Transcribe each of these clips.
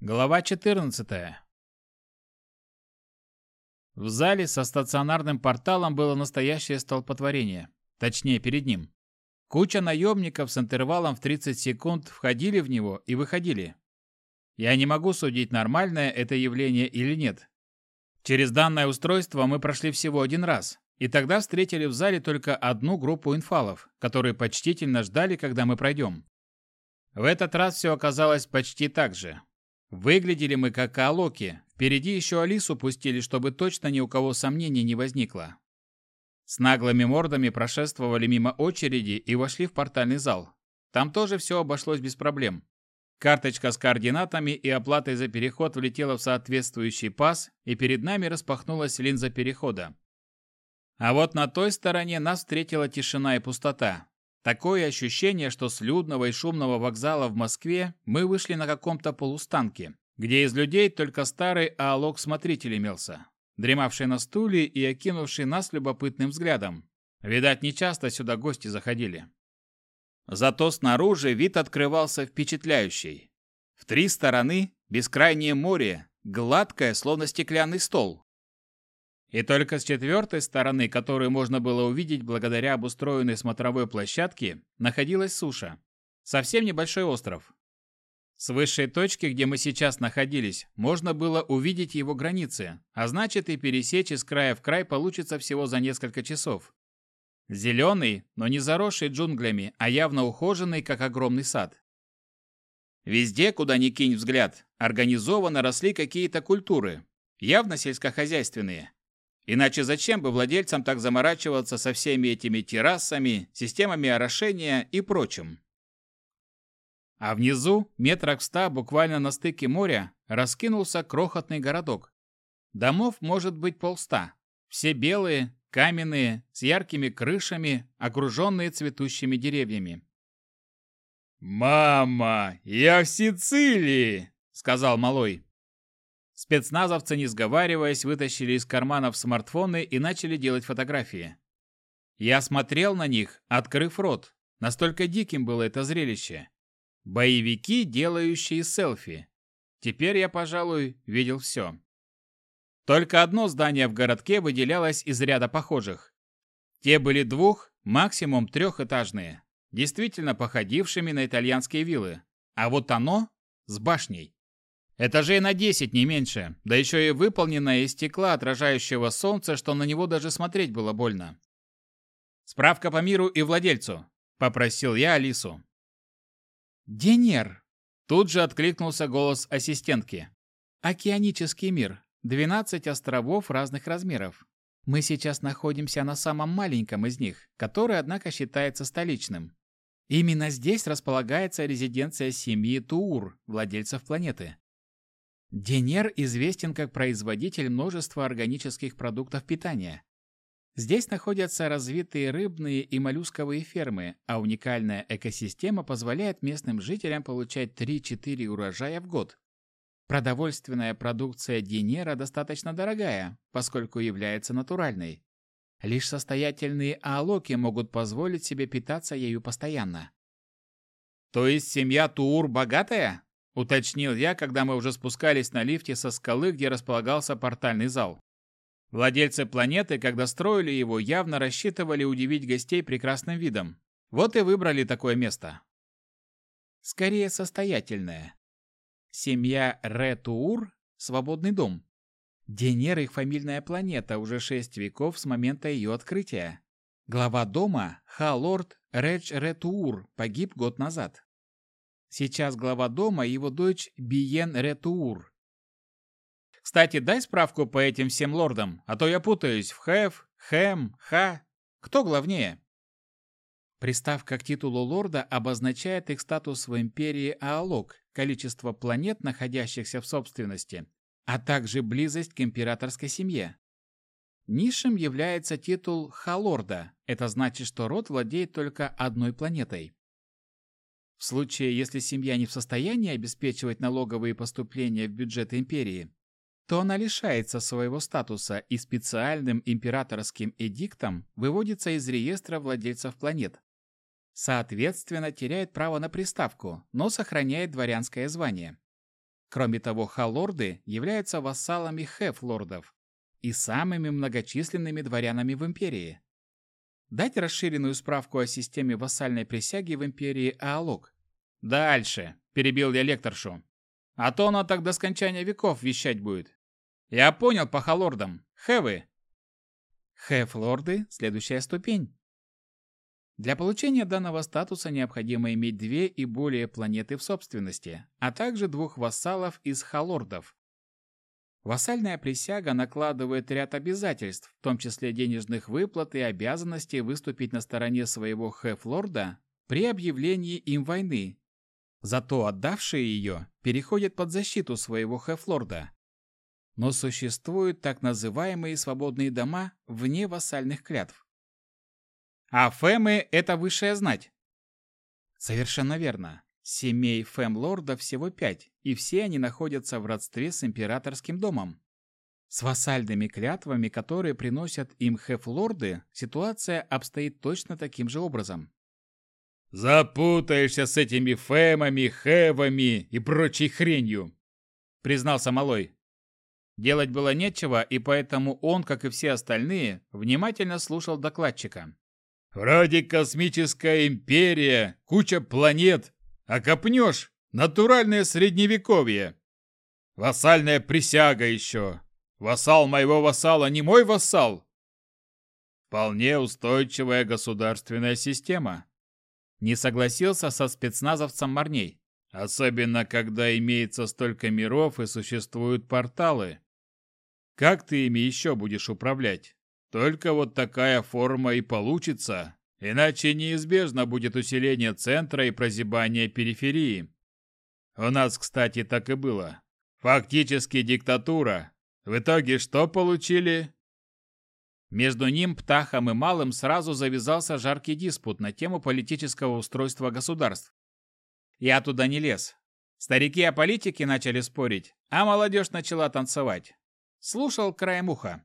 Глава 14. В зале со стационарным порталом было настоящее столпотворение. Точнее, перед ним. Куча наемников с интервалом в 30 секунд входили в него и выходили. Я не могу судить, нормальное это явление или нет. Через данное устройство мы прошли всего один раз, и тогда встретили в зале только одну группу инфалов, которые почтительно ждали, когда мы пройдем. В этот раз все оказалось почти так же. Выглядели мы как Алоки. Впереди еще Алису пустили, чтобы точно ни у кого сомнений не возникло. С наглыми мордами прошествовали мимо очереди и вошли в портальный зал. Там тоже все обошлось без проблем. Карточка с координатами и оплатой за переход влетела в соответствующий паз, и перед нами распахнулась линза перехода. А вот на той стороне нас встретила тишина и пустота. Такое ощущение, что с людного и шумного вокзала в Москве мы вышли на каком-то полустанке, где из людей только старый аалог-смотритель имелся, дремавший на стуле и окинувший нас любопытным взглядом. Видать, нечасто сюда гости заходили. Зато снаружи вид открывался впечатляющий. В три стороны бескрайнее море, гладкое, словно стеклянный стол. И только с четвертой стороны, которую можно было увидеть благодаря обустроенной смотровой площадке, находилась суша. Совсем небольшой остров. С высшей точки, где мы сейчас находились, можно было увидеть его границы, а значит и пересечь из края в край получится всего за несколько часов. Зеленый, но не заросший джунглями, а явно ухоженный, как огромный сад. Везде, куда ни кинь взгляд, организованно росли какие-то культуры, явно сельскохозяйственные. Иначе зачем бы владельцам так заморачиваться со всеми этими террасами, системами орошения и прочим? А внизу, метрах в ста, буквально на стыке моря, раскинулся крохотный городок. Домов может быть полста. Все белые, каменные, с яркими крышами, окруженные цветущими деревьями. «Мама, я в Сицилии!» — сказал малой. Спецназовцы, не сговариваясь, вытащили из карманов смартфоны и начали делать фотографии. Я смотрел на них, открыв рот. Настолько диким было это зрелище. Боевики, делающие селфи. Теперь я, пожалуй, видел все. Только одно здание в городке выделялось из ряда похожих. Те были двух, максимум трехэтажные, действительно походившими на итальянские виллы. А вот оно с башней. Этажей на 10, не меньше, да еще и выполненное из стекла, отражающего солнце, что на него даже смотреть было больно. «Справка по миру и владельцу», — попросил я Алису. «Денер!» — тут же откликнулся голос ассистентки. «Океанический мир. 12 островов разных размеров. Мы сейчас находимся на самом маленьком из них, который, однако, считается столичным. Именно здесь располагается резиденция семьи Туур, владельцев планеты. Денер известен как производитель множества органических продуктов питания. Здесь находятся развитые рыбные и моллюсковые фермы, а уникальная экосистема позволяет местным жителям получать 3-4 урожая в год. Продовольственная продукция Денера достаточно дорогая, поскольку является натуральной. Лишь состоятельные аалоки могут позволить себе питаться ею постоянно. То есть семья Туур богатая? Уточнил я, когда мы уже спускались на лифте со скалы, где располагался портальный зал. Владельцы планеты, когда строили его, явно рассчитывали удивить гостей прекрасным видом. Вот и выбрали такое место. Скорее состоятельное. Семья Ретуур – свободный дом. Денер – их фамильная планета уже шесть веков с момента ее открытия. Глава дома – Халорд Редж Ретуур погиб год назад. Сейчас глава дома и его дочь Биен Ретуур. Кстати, дай справку по этим всем лордам, а то я путаюсь в Хэв, Хэм, Ха. Кто главнее? Приставка к титулу лорда обозначает их статус в империи Аалок, количество планет, находящихся в собственности, а также близость к императорской семье. Низшим является титул Халорда. Это значит, что род владеет только одной планетой. В случае, если семья не в состоянии обеспечивать налоговые поступления в бюджет империи, то она лишается своего статуса и специальным императорским эдиктом выводится из реестра владельцев планет. Соответственно, теряет право на приставку, но сохраняет дворянское звание. Кроме того, халорды являются вассалами хеф-лордов и самыми многочисленными дворянами в империи. Дать расширенную справку о системе вассальной присяги в империи Аалок. Дальше, перебил я лекторшу. А то она так до скончания веков вещать будет. Я понял по халордам. Хевы. Хеф-лорды – следующая ступень. Для получения данного статуса необходимо иметь две и более планеты в собственности, а также двух вассалов из халордов. Вассальная присяга накладывает ряд обязательств, в том числе денежных выплат и обязанности выступить на стороне своего хеф-лорда при объявлении им войны. Зато отдавшие ее переходят под защиту своего хеф-лорда. Но существуют так называемые свободные дома вне вассальных клятв. А фемы – это высшая знать. Совершенно верно. Семей фем-лорда всего пять, и все они находятся в родстве с императорским домом. С вассальными клятвами, которые приносят им хеф-лорды, ситуация обстоит точно таким же образом. «Запутаешься с этими фемами, хевами и прочей хренью», — признался Малой. Делать было нечего, и поэтому он, как и все остальные, внимательно слушал докладчика. Вроде космическая империя, куча планет, а копнешь – натуральное средневековье. Вассальная присяга еще. Вассал моего вассала не мой вассал. Вполне устойчивая государственная система. Не согласился со спецназовцем Марней. Особенно, когда имеется столько миров и существуют порталы. Как ты ими еще будешь управлять? Только вот такая форма и получится, иначе неизбежно будет усиление центра и прозябание периферии. У нас, кстати, так и было. Фактически диктатура. В итоге что получили? Между ним, Птахом и Малым сразу завязался жаркий диспут на тему политического устройства государств. Я туда не лез. Старики о политике начали спорить, а молодежь начала танцевать. Слушал краем уха.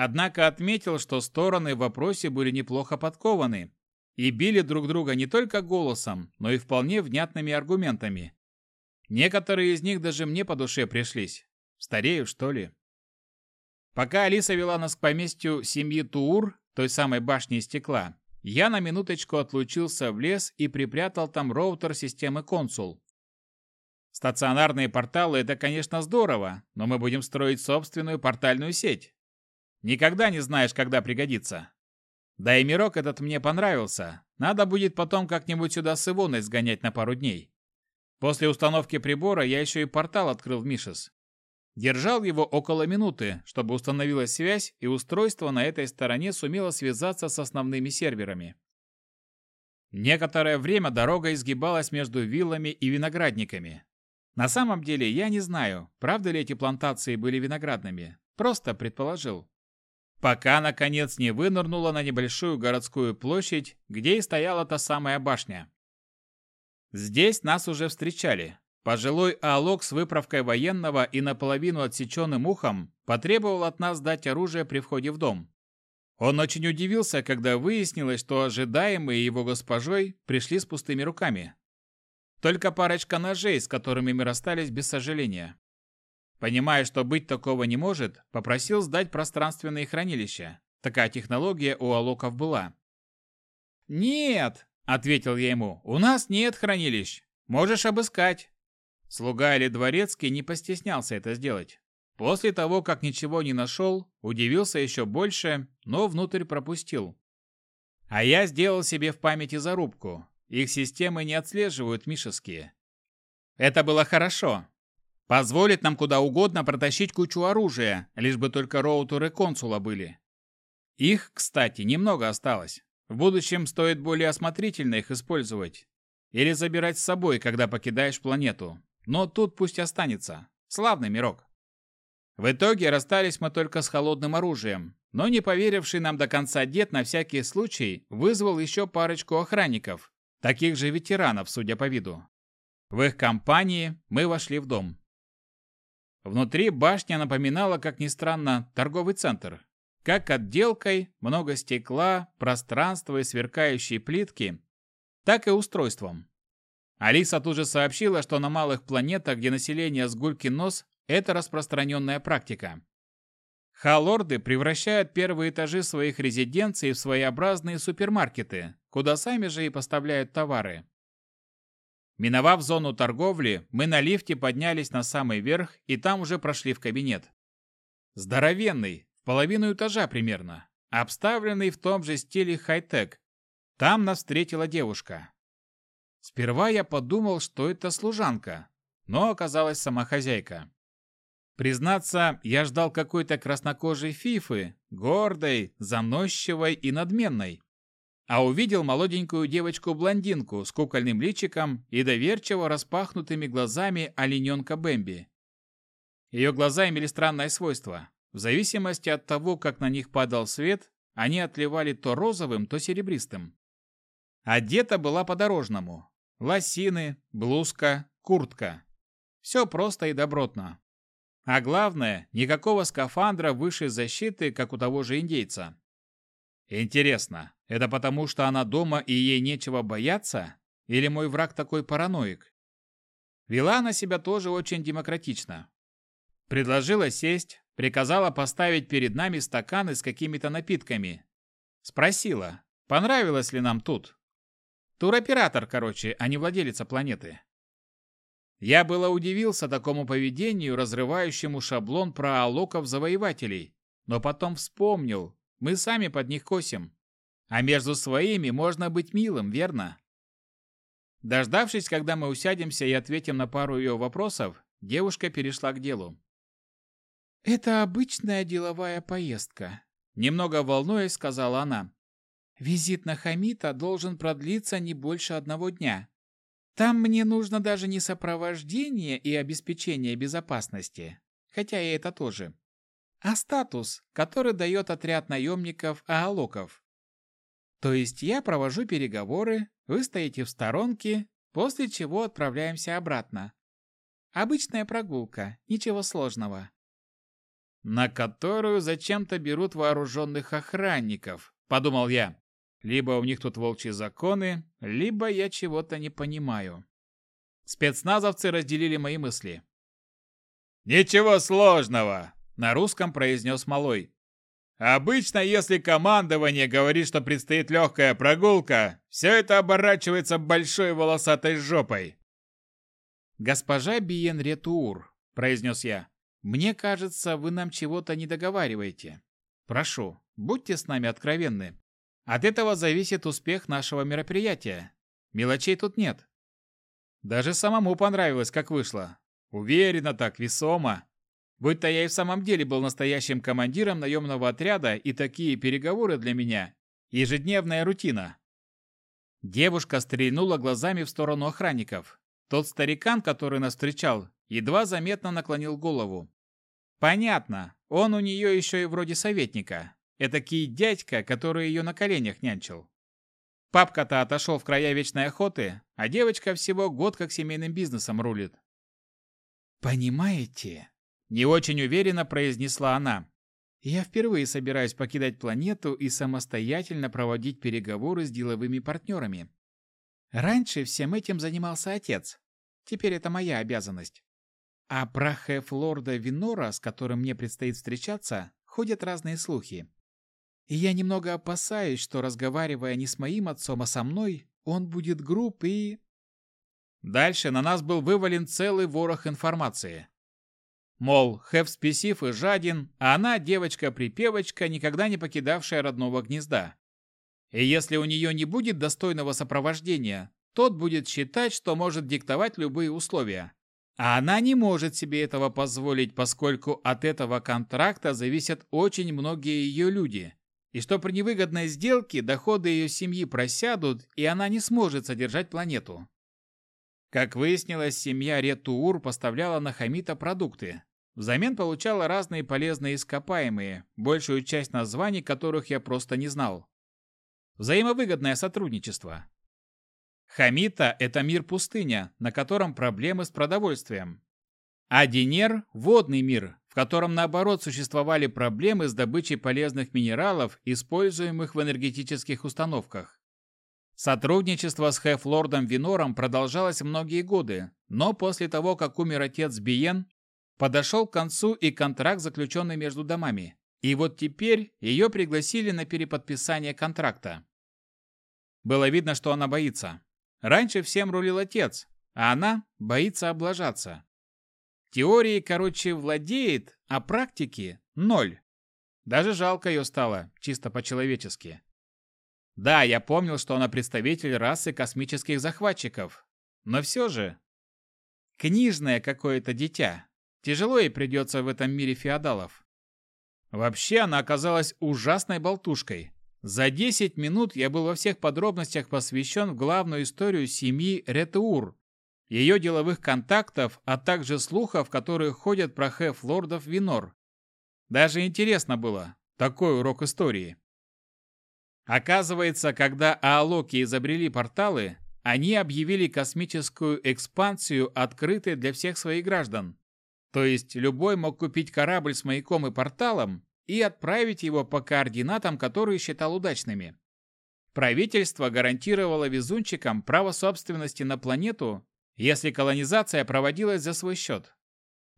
Однако отметил, что стороны в вопросе были неплохо подкованы и били друг друга не только голосом, но и вполне внятными аргументами. Некоторые из них даже мне по душе пришлись. Старею, что ли? Пока Алиса вела нас к поместью семьи Туур, той самой башни из стекла, я на минуточку отлучился в лес и припрятал там роутер системы «Консул». Стационарные порталы – это, конечно, здорово, но мы будем строить собственную портальную сеть. Никогда не знаешь, когда пригодится. Да и мирок этот мне понравился. Надо будет потом как-нибудь сюда с Ивоной сгонять на пару дней. После установки прибора я еще и портал открыл в Мишес. Держал его около минуты, чтобы установилась связь, и устройство на этой стороне сумело связаться с основными серверами. Некоторое время дорога изгибалась между виллами и виноградниками. На самом деле я не знаю, правда ли эти плантации были виноградными. Просто предположил пока, наконец, не вынырнула на небольшую городскую площадь, где и стояла та самая башня. Здесь нас уже встречали. Пожилой Алок с выправкой военного и наполовину отсеченным ухом потребовал от нас дать оружие при входе в дом. Он очень удивился, когда выяснилось, что ожидаемые его госпожой пришли с пустыми руками. Только парочка ножей, с которыми мы расстались без сожаления. Понимая, что быть такого не может, попросил сдать пространственные хранилища. Такая технология у алоков была. «Нет!» – ответил я ему. «У нас нет хранилищ. Можешь обыскать». Слуга или дворецкий не постеснялся это сделать. После того, как ничего не нашел, удивился еще больше, но внутрь пропустил. А я сделал себе в памяти зарубку. Их системы не отслеживают мишеские. Это было хорошо. Позволит нам куда угодно протащить кучу оружия, лишь бы только роутеры консула были. Их, кстати, немного осталось. В будущем стоит более осмотрительно их использовать. Или забирать с собой, когда покидаешь планету. Но тут пусть останется. Славный мирок. В итоге расстались мы только с холодным оружием, но не поверивший нам до конца дед на всякий случай вызвал еще парочку охранников, таких же ветеранов, судя по виду. В их компании мы вошли в дом. Внутри башня напоминала, как ни странно, торговый центр. Как отделкой, много стекла, пространства и сверкающие плитки, так и устройством. Алиса тут же сообщила, что на малых планетах, где население с нос, это распространенная практика. Халорды превращают первые этажи своих резиденций в своеобразные супермаркеты, куда сами же и поставляют товары. Миновав зону торговли, мы на лифте поднялись на самый верх и там уже прошли в кабинет. Здоровенный, в половину этажа примерно, обставленный в том же стиле хай-тек. Там нас встретила девушка. Сперва я подумал, что это служанка, но оказалась сама хозяйка. Признаться, я ждал какой-то краснокожей фифы, гордой, заносчивой и надменной. А увидел молоденькую девочку-блондинку с кукольным личиком и доверчиво распахнутыми глазами олененка Бэмби. Ее глаза имели странное свойство. В зависимости от того, как на них падал свет, они отливали то розовым, то серебристым. Одета была по-дорожному, Лосины, блузка, куртка. Все просто и добротно. А главное, никакого скафандра высшей защиты, как у того же индейца. Интересно, это потому, что она дома и ей нечего бояться? Или мой враг такой параноик? Вела она себя тоже очень демократично. Предложила сесть, приказала поставить перед нами стаканы с какими-то напитками. Спросила, понравилось ли нам тут. Туроператор, короче, а не владелица планеты. Я было удивился такому поведению, разрывающему шаблон про алоков-завоевателей, но потом вспомнил, мы сами под них косим. А между своими можно быть милым, верно? Дождавшись, когда мы усядемся и ответим на пару ее вопросов, девушка перешла к делу. «Это обычная деловая поездка», — немного волнуясь, сказала она. Визит на Хамита должен продлиться не больше одного дня. Там мне нужно даже не сопровождение и обеспечение безопасности, хотя и это тоже, а статус, который дает отряд наемников Аалоков. То есть я провожу переговоры, вы стоите в сторонке, после чего отправляемся обратно. Обычная прогулка, ничего сложного. На которую зачем-то берут вооруженных охранников, подумал я. Либо у них тут волчьи законы, либо я чего-то не понимаю. Спецназовцы разделили мои мысли. «Ничего сложного!» – на русском произнес Малой. «Обычно, если командование говорит, что предстоит легкая прогулка, все это оборачивается большой волосатой жопой». «Госпожа Биен Ретуур», – произнес я, – «мне кажется, вы нам чего-то не договариваете. Прошу, будьте с нами откровенны. От этого зависит успех нашего мероприятия. Мелочей тут нет. Даже самому понравилось, как вышло. Уверенно так, весомо. Будь-то я и в самом деле был настоящим командиром наемного отряда, и такие переговоры для меня – ежедневная рутина. Девушка стрельнула глазами в сторону охранников. Тот старикан, который нас встречал, едва заметно наклонил голову. Понятно, он у нее еще и вроде советника. Этакий дядька, который ее на коленях нянчил. Папка-то отошел в края вечной охоты, а девочка всего год как семейным бизнесом рулит. «Понимаете?» – не очень уверенно произнесла она. «Я впервые собираюсь покидать планету и самостоятельно проводить переговоры с деловыми партнерами. Раньше всем этим занимался отец. Теперь это моя обязанность. А про Хеф-лорда Винора, с которым мне предстоит встречаться, ходят разные слухи. И я немного опасаюсь, что, разговаривая не с моим отцом, а со мной, он будет груб и... Дальше на нас был вывален целый ворох информации. Мол, Хэв спесив и жаден, а она девочка-припевочка, никогда не покидавшая родного гнезда. И если у нее не будет достойного сопровождения, тот будет считать, что может диктовать любые условия. А она не может себе этого позволить, поскольку от этого контракта зависят очень многие ее люди и что при невыгодной сделке доходы ее семьи просядут, и она не сможет содержать планету. Как выяснилось, семья Ретуур поставляла на Хамита продукты. Взамен получала разные полезные ископаемые, большую часть названий которых я просто не знал. Взаимовыгодное сотрудничество. Хамита – это мир-пустыня, на котором проблемы с продовольствием. А Динер – водный мир, в котором наоборот существовали проблемы с добычей полезных минералов, используемых в энергетических установках. Сотрудничество с Хеф-лордом Винором продолжалось многие годы, но после того, как умер отец Биен, подошел к концу и контракт, заключенный между домами. И вот теперь ее пригласили на переподписание контракта. Было видно, что она боится. Раньше всем рулил отец, а она боится облажаться. Теории, короче, владеет, а практики – ноль. Даже жалко ее стало, чисто по-человечески. Да, я помнил, что она представитель расы космических захватчиков. Но все же... Книжное какое-то дитя. Тяжело ей придется в этом мире феодалов. Вообще, она оказалась ужасной болтушкой. За 10 минут я был во всех подробностях посвящен в главную историю семьи Ретеур, ее деловых контактов, а также слухов, которые ходят про хеф лордов Винор. Даже интересно было. Такой урок истории. Оказывается, когда Аалоки изобрели порталы, они объявили космическую экспансию открытой для всех своих граждан. То есть любой мог купить корабль с маяком и порталом и отправить его по координатам, которые считал удачными. Правительство гарантировало везунчикам право собственности на планету, если колонизация проводилась за свой счет.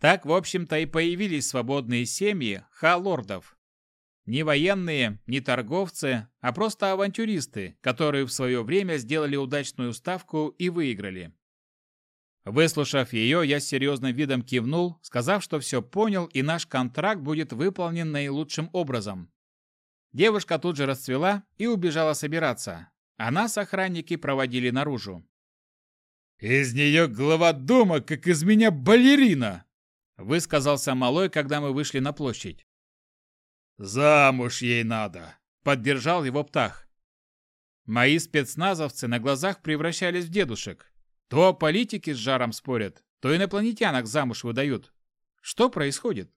Так, в общем-то, и появились свободные семьи ха-лордов. Не военные, не торговцы, а просто авантюристы, которые в свое время сделали удачную ставку и выиграли. Выслушав ее, я с серьезным видом кивнул, сказав, что все понял и наш контракт будет выполнен наилучшим образом. Девушка тут же расцвела и убежала собираться, а нас охранники проводили наружу. «Из нее глава дома, как из меня балерина!» Высказался Малой, когда мы вышли на площадь. «Замуж ей надо!» Поддержал его Птах. Мои спецназовцы на глазах превращались в дедушек. То политики с жаром спорят, то инопланетянок замуж выдают. Что происходит?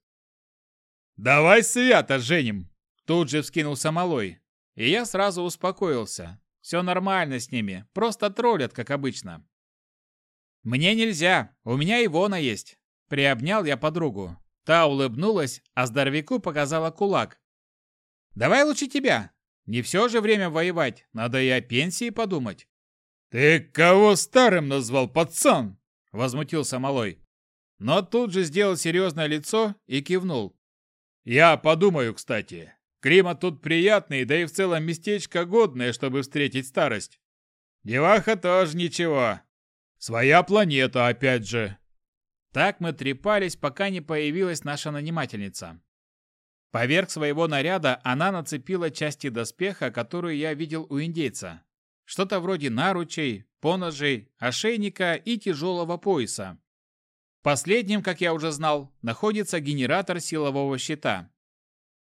«Давай свято женим!» Тут же вскинулся Малой. И я сразу успокоился. Все нормально с ними, просто троллят, как обычно. «Мне нельзя, у меня Ивона есть!» Приобнял я подругу. Та улыбнулась, а здоровяку показала кулак. «Давай лучше тебя. Не все же время воевать, надо и о пенсии подумать». «Ты кого старым назвал, пацан?» – возмутился Малой. Но тут же сделал серьезное лицо и кивнул. «Я подумаю, кстати. Климат тут приятный, да и в целом местечко годное, чтобы встретить старость. Деваха тоже ничего. Своя планета, опять же. Так мы трепались, пока не появилась наша нанимательница. Поверх своего наряда она нацепила части доспеха, которые я видел у индейца. Что-то вроде наручей, поножей, ошейника и тяжелого пояса. Последним, как я уже знал, находится генератор силового щита.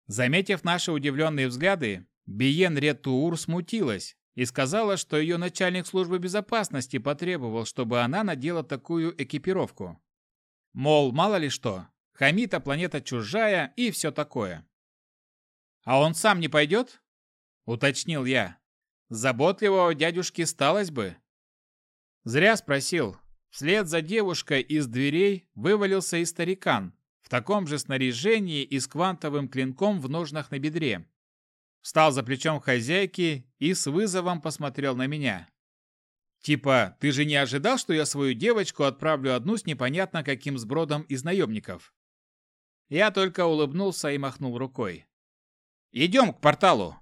Заметив наши удивленные взгляды, Биен Ретуур смутилась и сказала, что ее начальник службы безопасности потребовал, чтобы она надела такую экипировку. Мол, мало ли что, Хамита планета чужая и все такое. «А он сам не пойдет?» – уточнил я. «Заботливого дядюшки сталось бы». Зря спросил. Вслед за девушкой из дверей вывалился и старикан, в таком же снаряжении и с квантовым клинком в ножнах на бедре. Встал за плечом хозяйки и с вызовом посмотрел на меня. Типа, ты же не ожидал, что я свою девочку отправлю одну с непонятно каким сбродом из наемников? Я только улыбнулся и махнул рукой. «Идем к порталу.